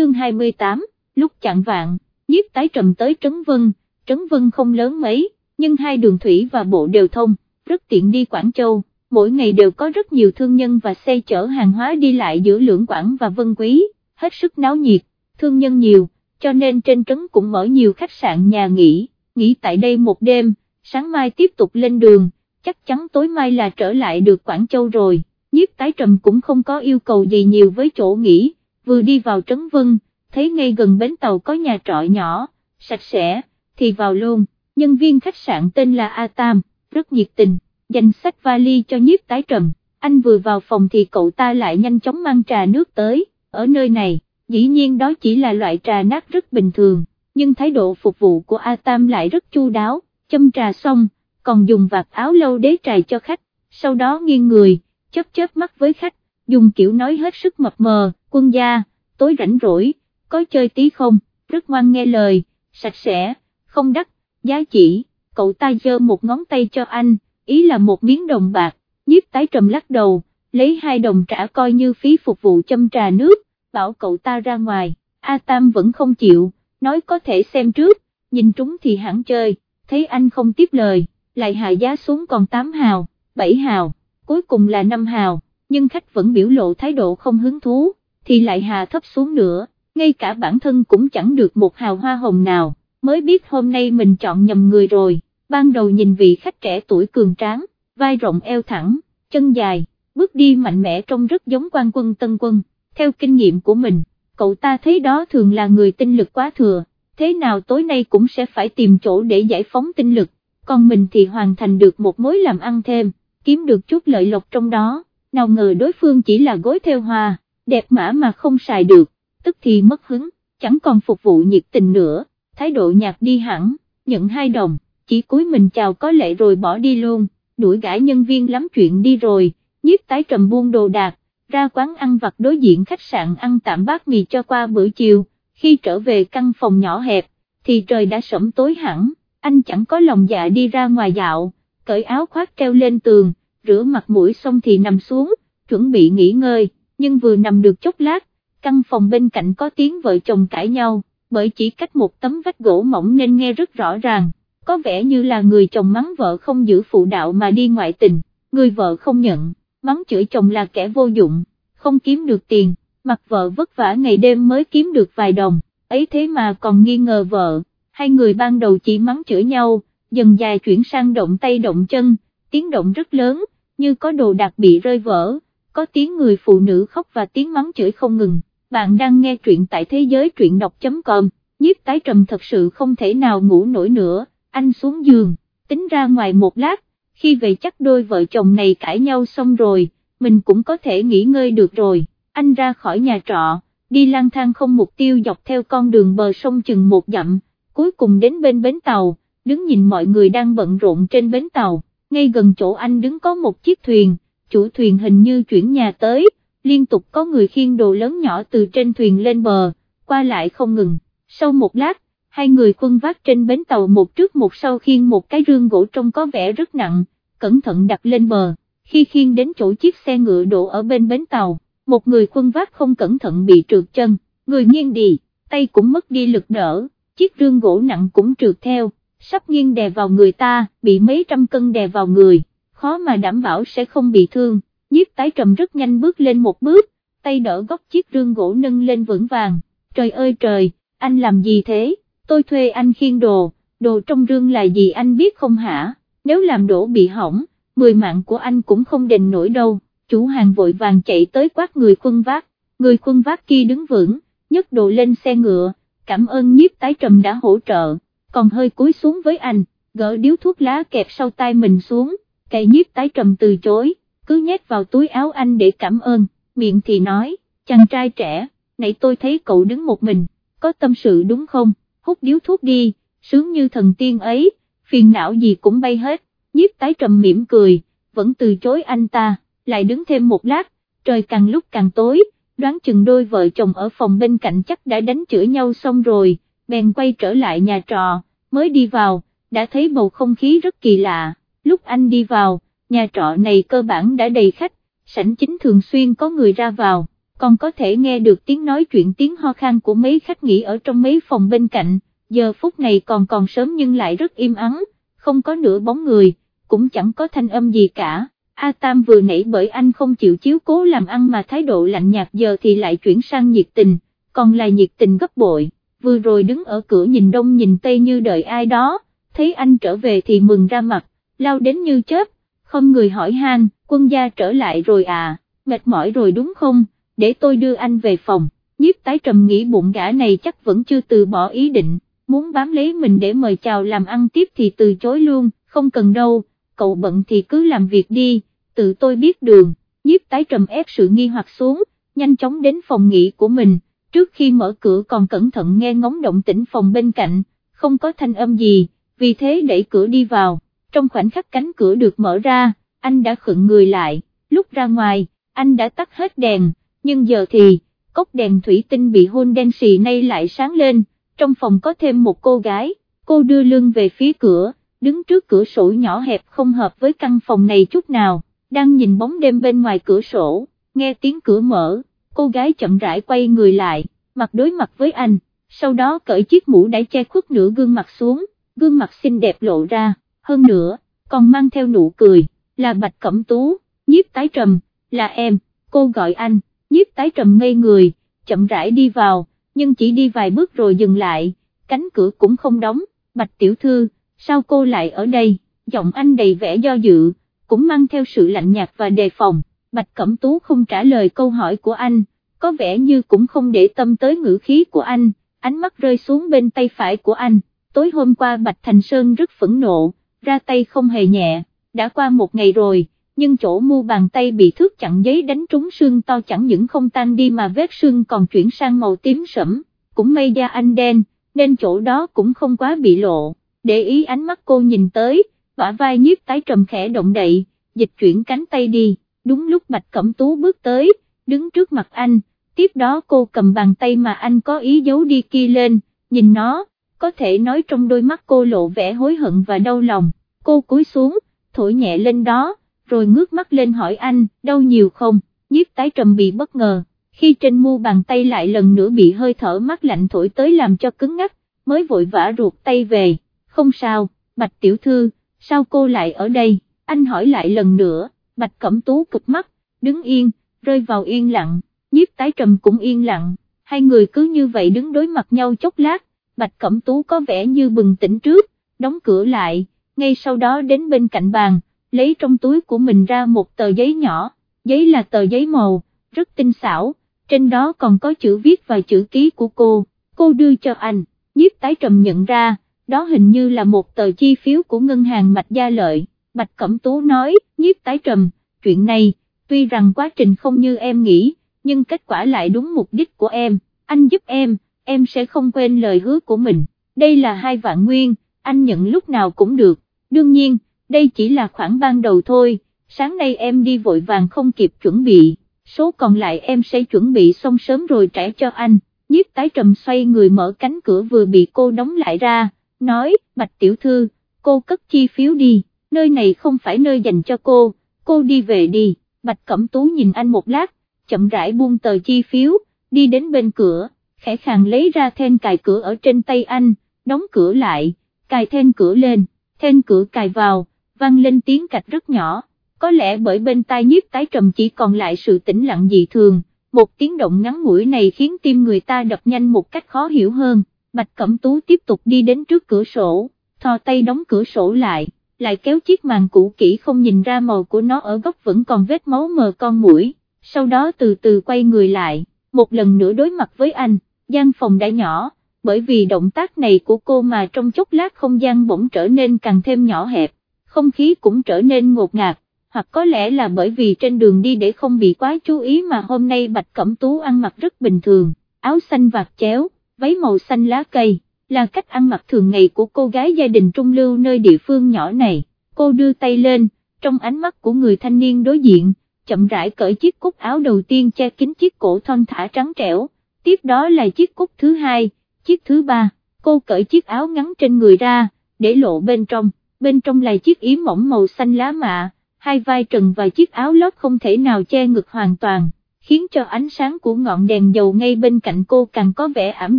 chương 28, lúc chặn vạn, nhiếp tái trầm tới Trấn Vân, Trấn Vân không lớn mấy, nhưng hai đường thủy và bộ đều thông, rất tiện đi Quảng Châu, mỗi ngày đều có rất nhiều thương nhân và xe chở hàng hóa đi lại giữa Lưỡng Quảng và Vân Quý, hết sức náo nhiệt, thương nhân nhiều, cho nên trên trấn cũng mở nhiều khách sạn nhà nghỉ, nghỉ tại đây một đêm, sáng mai tiếp tục lên đường, chắc chắn tối mai là trở lại được Quảng Châu rồi, nhiếp tái trầm cũng không có yêu cầu gì nhiều với chỗ nghỉ, vừa đi vào trấn Vân, thấy ngay gần bến tàu có nhà trọ nhỏ, sạch sẽ, thì vào luôn, nhân viên khách sạn tên là A Tam, rất nhiệt tình, dành sách vali cho nhiếp tái trầm, anh vừa vào phòng thì cậu ta lại nhanh chóng mang trà nước tới, ở nơi này, dĩ nhiên đó chỉ là loại trà nát rất bình thường, nhưng thái độ phục vụ của A Tam lại rất chu đáo, châm trà xong, còn dùng vạt áo lâu đế trà cho khách, sau đó nghiêng người, chớp chớp mắt với khách, dùng kiểu nói hết sức mập mờ, quân gia, tối rảnh rỗi, có chơi tí không, rất ngoan nghe lời, sạch sẽ, không đắt, giá chỉ, cậu ta giơ một ngón tay cho anh, ý là một miếng đồng bạc, nhiếp tái trầm lắc đầu, lấy hai đồng trả coi như phí phục vụ châm trà nước, bảo cậu ta ra ngoài, A Tam vẫn không chịu, nói có thể xem trước, nhìn trúng thì hẳn chơi, thấy anh không tiếp lời, lại hạ giá xuống còn 8 hào, 7 hào, cuối cùng là 5 hào, nhưng khách vẫn biểu lộ thái độ không hứng thú, thì lại hạ thấp xuống nữa, ngay cả bản thân cũng chẳng được một hào hoa hồng nào, mới biết hôm nay mình chọn nhầm người rồi, ban đầu nhìn vị khách trẻ tuổi cường tráng, vai rộng eo thẳng, chân dài, bước đi mạnh mẽ trông rất giống quan quân tân quân, theo kinh nghiệm của mình, cậu ta thấy đó thường là người tinh lực quá thừa, thế nào tối nay cũng sẽ phải tìm chỗ để giải phóng tinh lực, còn mình thì hoàn thành được một mối làm ăn thêm, kiếm được chút lợi lộc trong đó, nào ngờ đối phương chỉ là gối theo hoa, đẹp mã mà không xài được, tức thì mất hứng, chẳng còn phục vụ nhiệt tình nữa, thái độ nhạt đi hẳn, nhận hai đồng, chỉ cúi mình chào có lệ rồi bỏ đi luôn, đuổi gãi nhân viên lắm chuyện đi rồi, nhiếp tái trầm buông đồ đạc, ra quán ăn vặt đối diện khách sạn ăn tạm bát mì cho qua bữa chiều, khi trở về căn phòng nhỏ hẹp, thì trời đã sẫm tối hẳn, anh chẳng có lòng dạ đi ra ngoài dạo, cởi áo khoác treo lên tường, rửa mặt mũi xong thì nằm xuống, chuẩn bị nghỉ ngơi, nhưng vừa nằm được chốc lát, căn phòng bên cạnh có tiếng vợ chồng cãi nhau, bởi chỉ cách một tấm vách gỗ mỏng nên nghe rất rõ ràng, có vẻ như là người chồng mắng vợ không giữ phụ đạo mà đi ngoại tình, người vợ không nhận, mắng chửi chồng là kẻ vô dụng, không kiếm được tiền, mặt vợ vất vả ngày đêm mới kiếm được vài đồng, ấy thế mà còn nghi ngờ vợ, hai người ban đầu chỉ mắng chửi nhau, dần dài chuyển sang động tay động chân, tiếng động rất lớn, như có đồ đạc bị rơi vỡ, có tiếng người phụ nữ khóc và tiếng mắng chửi không ngừng. Bạn đang nghe truyện tại thế giới truyện đọc.com, nhiếp tái trầm thật sự không thể nào ngủ nổi nữa, anh xuống giường, tính ra ngoài một lát, khi về chắc đôi vợ chồng này cãi nhau xong rồi, mình cũng có thể nghỉ ngơi được rồi, anh ra khỏi nhà trọ, đi lang thang không mục tiêu dọc theo con đường bờ sông chừng một dặm, cuối cùng đến bên bến tàu, đứng nhìn mọi người đang bận rộn trên bến tàu, ngay gần chỗ anh đứng có một chiếc thuyền, chủ thuyền hình như chuyển nhà tới, liên tục có người khiêng đồ lớn nhỏ từ trên thuyền lên bờ, qua lại không ngừng, sau một lát, hai người quân vác trên bến tàu một trước một sau khiêng một cái rương gỗ trông có vẻ rất nặng, cẩn thận đặt lên bờ, khi khiêng đến chỗ chiếc xe ngựa đổ ở bên bến tàu, một người quân vác không cẩn thận bị trượt chân, người nghiêng đi, tay cũng mất đi lực đỡ, chiếc rương gỗ nặng cũng trượt theo, sắp nghiêng đè vào người ta, bị mấy trăm cân đè vào người, khó mà đảm bảo sẽ không bị thương, nhiếp tái trầm rất nhanh bước lên một bước, tay đỡ góc chiếc rương gỗ nâng lên vững vàng, trời ơi trời, anh làm gì thế, tôi thuê anh khiêng đồ, đồ trong rương là gì anh biết không hả, nếu làm đổ bị hỏng, mười mạng của anh cũng không đền nổi đâu, chủ hàng vội vàng chạy tới quát người khuân vác, người khuân vác kia đứng vững, nhấc đồ lên xe ngựa, cảm ơn nhiếp tái trầm đã hỗ trợ, còn hơi cúi xuống với anh, gỡ điếu thuốc lá kẹp sau tay mình xuống, cây nhiếp tái trầm từ chối, cứ nhét vào túi áo anh để cảm ơn, miệng thì nói, chàng trai trẻ, nãy tôi thấy cậu đứng một mình, có tâm sự đúng không, hút điếu thuốc đi, sướng như thần tiên ấy, phiền não gì cũng bay hết, nhiếp tái trầm mỉm cười, vẫn từ chối anh ta, lại đứng thêm một lát, trời càng lúc càng tối, đoán chừng đôi vợ chồng ở phòng bên cạnh chắc đã đánh chửi nhau xong rồi, bèn quay trở lại nhà trọ, mới đi vào, đã thấy bầu không khí rất kỳ lạ, lúc anh đi vào, nhà trọ này cơ bản đã đầy khách, sảnh chính thường xuyên có người ra vào, còn có thể nghe được tiếng nói chuyện tiếng ho khan của mấy khách nghỉ ở trong mấy phòng bên cạnh, giờ phút này còn còn sớm nhưng lại rất im ắng, không có nửa bóng người, cũng chẳng có thanh âm gì cả. A Tam vừa nãy bởi anh không chịu chiếu cố làm ăn mà thái độ lạnh nhạt giờ thì lại chuyển sang nhiệt tình, còn là nhiệt tình gấp bội, vừa rồi đứng ở cửa nhìn đông nhìn tây như đợi ai đó, thấy anh trở về thì mừng ra mặt, lao đến như chớp, không người hỏi han, quân gia trở lại rồi à, mệt mỏi rồi đúng không, để tôi đưa anh về phòng, nhiếp tái trầm nghĩ bụng gã này chắc vẫn chưa từ bỏ ý định, muốn bám lấy mình để mời chào làm ăn tiếp thì từ chối luôn, không cần đâu, cậu bận thì cứ làm việc đi, tự tôi biết đường, nhiếp tái trầm ép sự nghi hoặc xuống, nhanh chóng đến phòng nghỉ của mình, trước khi mở cửa còn cẩn thận nghe ngóng động tĩnh phòng bên cạnh, không có thanh âm gì, vì thế đẩy cửa đi vào, trong khoảnh khắc cánh cửa được mở ra, anh đã khựng người lại, lúc ra ngoài, anh đã tắt hết đèn, nhưng giờ thì, cốc đèn thủy tinh bị hôn đen xì nay lại sáng lên, trong phòng có thêm một cô gái, cô đưa lưng về phía cửa, đứng trước cửa sổ nhỏ hẹp không hợp với căn phòng này chút nào, đang nhìn bóng đêm bên ngoài cửa sổ, nghe tiếng cửa mở, cô gái chậm rãi quay người lại, mặt đối mặt với anh, sau đó cởi chiếc mũ đã che khuất nửa gương mặt xuống, gương mặt xinh đẹp lộ ra, hơn nữa, còn mang theo nụ cười, là Bạch Cẩm Tú, nhiếp tái trầm, là em, cô gọi anh, nhiếp tái trầm ngây người, chậm rãi đi vào, nhưng chỉ đi vài bước rồi dừng lại, cánh cửa cũng không đóng, Bạch Tiểu Thư, sao cô lại ở đây, giọng anh đầy vẻ do dự, cũng mang theo sự lạnh nhạt và đề phòng, Bạch Cẩm Tú không trả lời câu hỏi của anh, có vẻ như cũng không để tâm tới ngữ khí của anh, ánh mắt rơi xuống bên tay phải của anh, tối hôm qua Bạch Thành Sơn rất phẫn nộ, ra tay không hề nhẹ, đã qua một ngày rồi, nhưng chỗ mu bàn tay bị thước chặn giấy đánh trúng xương to chẳng những không tan đi mà vết xương còn chuyển sang màu tím sẫm, cũng may da anh đen, nên chỗ đó cũng không quá bị lộ, để ý ánh mắt cô nhìn tới, bả vai nhiếp tái trầm khẽ động đậy, dịch chuyển cánh tay đi, đúng lúc Bạch Cẩm Tú bước tới, đứng trước mặt anh, tiếp đó cô cầm bàn tay mà anh có ý giấu đi kia lên, nhìn nó, có thể nói trong đôi mắt cô lộ vẻ hối hận và đau lòng, cô cúi xuống, thổi nhẹ lên đó, rồi ngước mắt lên hỏi anh, đau nhiều không, nhiếp tái trầm bị bất ngờ, khi trên mu bàn tay lại lần nữa bị hơi thở mắt lạnh thổi tới làm cho cứng ngắc, mới vội vã ruột tay về, không sao, bạch tiểu thư, sao cô lại ở đây, anh hỏi lại lần nữa, bạch cẩm tú cực mắt, đứng yên, rơi vào yên lặng, nhiếp tái trầm cũng yên lặng, hai người cứ như vậy đứng đối mặt nhau chốc lát, bạch cẩm tú có vẻ như bừng tỉnh trước, đóng cửa lại, ngay sau đó đến bên cạnh bàn, lấy trong túi của mình ra một tờ giấy nhỏ, giấy là tờ giấy màu, rất tinh xảo, trên đó còn có chữ viết và chữ ký của cô, cô đưa cho anh, nhiếp tái trầm nhận ra, đó hình như là một tờ chi phiếu của ngân hàng Mạch Gia Lợi, Bạch Cẩm Tú nói, nhiếp tái trầm, chuyện này, tuy rằng quá trình không như em nghĩ, nhưng kết quả lại đúng mục đích của em, anh giúp em, em sẽ không quên lời hứa của mình, đây là hai vạn nguyên, anh nhận lúc nào cũng được, đương nhiên, đây chỉ là khoản ban đầu thôi, sáng nay em đi vội vàng không kịp chuẩn bị, số còn lại em sẽ chuẩn bị xong sớm rồi trả cho anh, nhiếp tái trầm xoay người mở cánh cửa vừa bị cô đóng lại ra, nói, bạch tiểu thư, cô cất chi phiếu đi, nơi này không phải nơi dành cho cô, cô đi về đi, bạch cẩm tú nhìn anh một lát, chậm rãi buông tờ chi phiếu, đi đến bên cửa, khẽ khàng lấy ra then cài cửa ở trên tay anh, đóng cửa lại, cài then cửa lên, then cửa cài vào, vang lên tiếng cạch rất nhỏ, có lẽ bởi bên tai nhiếp tái trầm chỉ còn lại sự tĩnh lặng dị thường, một tiếng động ngắn ngủi này khiến tim người ta đập nhanh một cách khó hiểu hơn, Bạch Cẩm Tú tiếp tục đi đến trước cửa sổ, thò tay đóng cửa sổ lại, lại kéo chiếc màn cũ kỹ không nhìn ra màu của nó ở góc vẫn còn vết máu mờ con mũi, sau đó từ từ quay người lại, một lần nữa đối mặt với anh, gian phòng đã nhỏ, bởi vì động tác này của cô mà trong chốc lát không gian bỗng trở nên càng thêm nhỏ hẹp, không khí cũng trở nên ngột ngạt, hoặc có lẽ là bởi vì trên đường đi để không bị quá chú ý mà hôm nay Bạch Cẩm Tú ăn mặc rất bình thường, áo xanh vạt chéo, váy màu xanh lá cây, là cách ăn mặc thường ngày của cô gái gia đình trung lưu nơi địa phương nhỏ này, cô đưa tay lên, trong ánh mắt của người thanh niên đối diện, chậm rãi cởi chiếc cúc áo đầu tiên che kín chiếc cổ thon thả trắng trẻo, tiếp đó là chiếc cúc thứ hai, chiếc thứ ba, cô cởi chiếc áo ngắn trên người ra, để lộ bên trong. Bên trong là chiếc yếm mỏng màu xanh lá mạ, hai vai trần và chiếc áo lót không thể nào che ngực hoàn toàn, khiến cho ánh sáng của ngọn đèn dầu ngay bên cạnh cô càng có vẻ ảm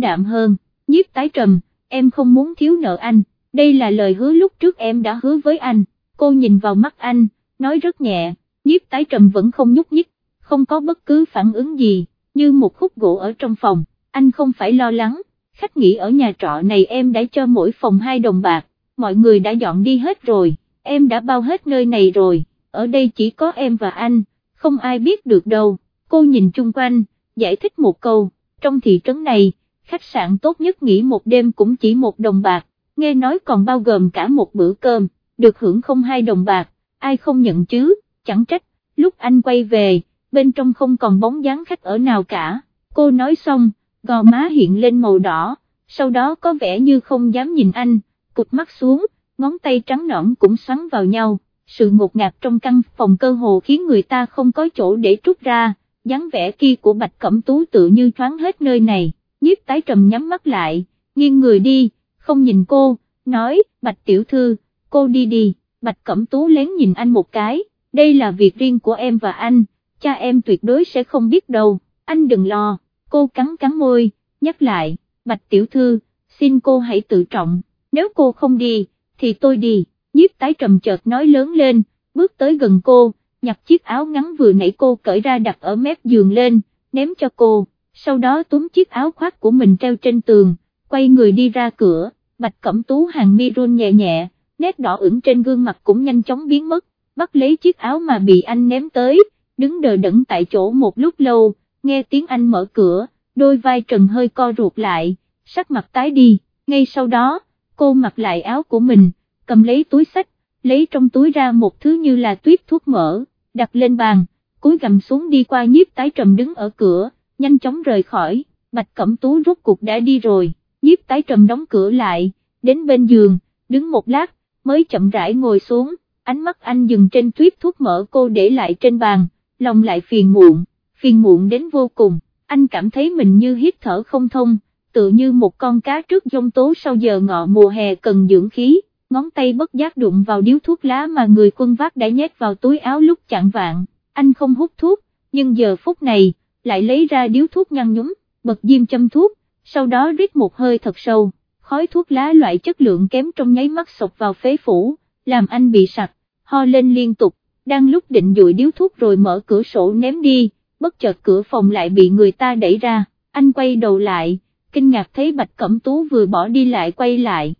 đạm hơn, nhiếp tái trầm, em không muốn thiếu nợ anh, đây là lời hứa lúc trước em đã hứa với anh, cô nhìn vào mắt anh, nói rất nhẹ, nhiếp tái trầm vẫn không nhúc nhích, không có bất cứ phản ứng gì, như một khúc gỗ ở trong phòng, anh không phải lo lắng, khách nghỉ ở nhà trọ này em đã cho mỗi phòng hai đồng bạc, mọi người đã dọn đi hết rồi, em đã bao hết nơi này rồi, ở đây chỉ có em và anh, không ai biết được đâu, cô nhìn chung quanh, giải thích một câu, trong thị trấn này, khách sạn tốt nhất nghỉ một đêm cũng chỉ một đồng bạc, nghe nói còn bao gồm cả một bữa cơm, được hưởng không hai đồng bạc, ai không nhận chứ, chẳng trách, lúc anh quay về, bên trong không còn bóng dáng khách ở nào cả, cô nói xong, gò má hiện lên màu đỏ, sau đó có vẻ như không dám nhìn anh, cụt mắt xuống, ngón tay trắng nõn cũng xoắn vào nhau, sự ngột ngạt trong căn phòng cơ hồ khiến người ta không có chỗ để trút ra, dáng vẻ kia của Bạch Cẩm Tú tự như thoáng hết nơi này, nhiếp tái trầm nhắm mắt lại, nghiêng người đi, không nhìn cô, nói, Bạch Tiểu Thư, cô đi đi, Bạch Cẩm Tú lén nhìn anh một cái, đây là việc riêng của em và anh, cha em tuyệt đối sẽ không biết đâu, anh đừng lo, cô cắn cắn môi, nhắc lại, Bạch Tiểu Thư, xin cô hãy tự trọng, nếu cô không đi, thì tôi đi, nhiếp tái trầm chợt nói lớn lên, bước tới gần cô, nhặt chiếc áo ngắn vừa nãy cô cởi ra đặt ở mép giường lên, ném cho cô, sau đó túm chiếc áo khoác của mình treo trên tường, quay người đi ra cửa, bạch cẩm tú hàng mi run nhẹ nhẹ, nét đỏ ửng trên gương mặt cũng nhanh chóng biến mất, bắt lấy chiếc áo mà bị anh ném tới, đứng đờ đẫn tại chỗ một lúc lâu, nghe tiếng anh mở cửa, đôi vai trần hơi co ruột lại, sắc mặt tái đi, ngay sau đó, cô mặc lại áo của mình, cầm lấy túi sách, lấy trong túi ra một thứ như là tuyết thuốc mỡ, đặt lên bàn, cúi gầm xuống đi qua nhiếp tái trầm đứng ở cửa, nhanh chóng rời khỏi, bạch cẩm tú rốt cuộc đã đi rồi, nhiếp tái trầm đóng cửa lại, đến bên giường, đứng một lát, mới chậm rãi ngồi xuống, ánh mắt anh dừng trên tuyếp thuốc mỡ cô để lại trên bàn, lòng lại phiền muộn, phiền muộn đến vô cùng, anh cảm thấy mình như hít thở không thông, tự như một con cá trước giông tố sau giờ ngọ mùa hè cần dưỡng khí, ngón tay bất giác đụng vào điếu thuốc lá mà người quân vác đã nhét vào túi áo lúc chặn vạn, anh không hút thuốc, nhưng giờ phút này, lại lấy ra điếu thuốc nhăn nhúm, bật diêm châm thuốc, sau đó rít một hơi thật sâu, khói thuốc lá loại chất lượng kém trong nháy mắt sộc vào phế phủ, làm anh bị sặc, ho lên liên tục, đang lúc định dụi điếu thuốc rồi mở cửa sổ ném đi, bất chợt cửa phòng lại bị người ta đẩy ra, anh quay đầu lại, kinh ngạc thấy Bạch Cẩm Tú vừa bỏ đi lại quay lại,